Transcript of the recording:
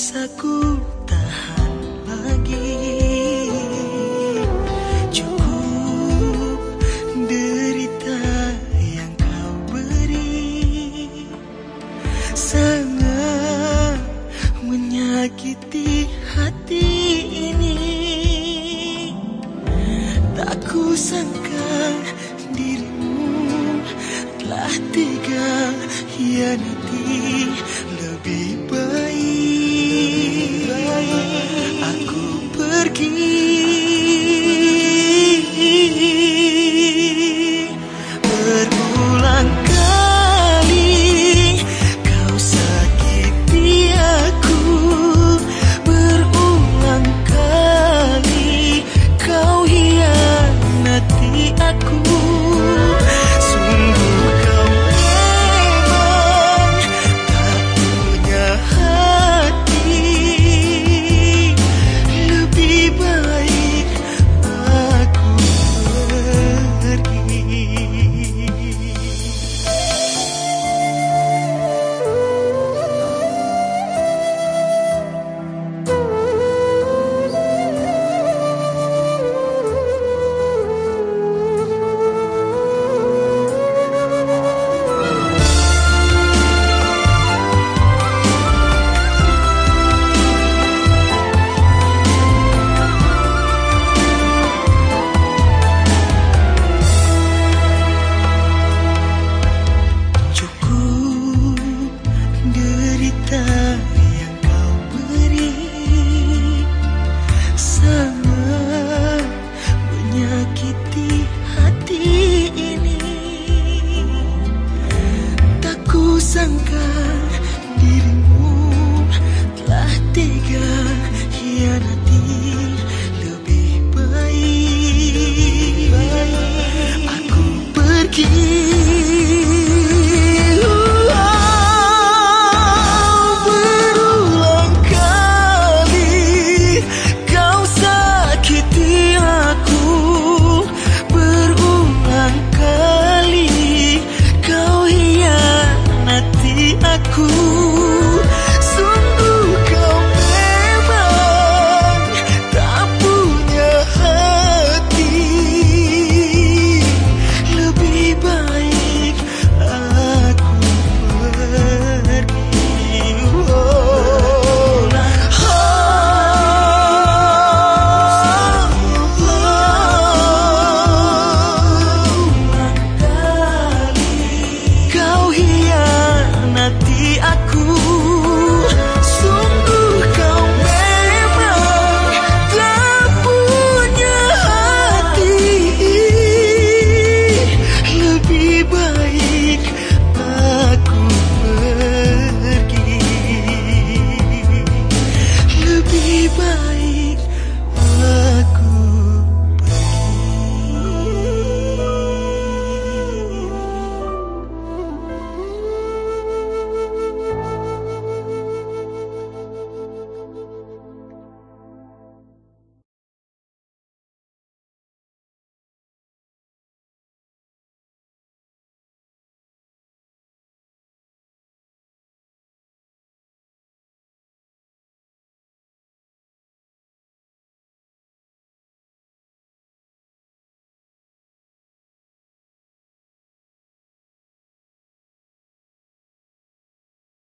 bisa ku tahan lagi. Cukup derita yang kau beri. Sangat menyakiti hati ini. Tak ku sangka dirimu telah tinggal hianati.